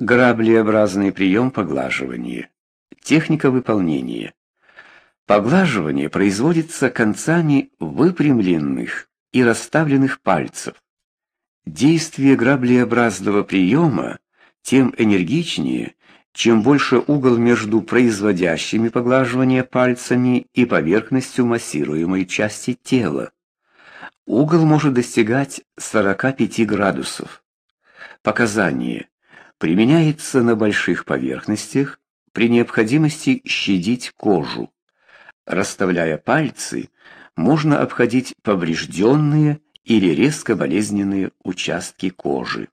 Граблеобразный прием поглаживания. Техника выполнения. Поглаживание производится концами выпрямленных и расставленных пальцев. Действие граблеобразного приема тем энергичнее, чем больше угол между производящими поглаживание пальцами и поверхностью массируемой части тела. Угол может достигать 45 градусов. Показание применяется на больших поверхностях при необходимости щадить кожу. Расставляя пальцы, можно обходить поврежденные или резко болезненные участки кожи.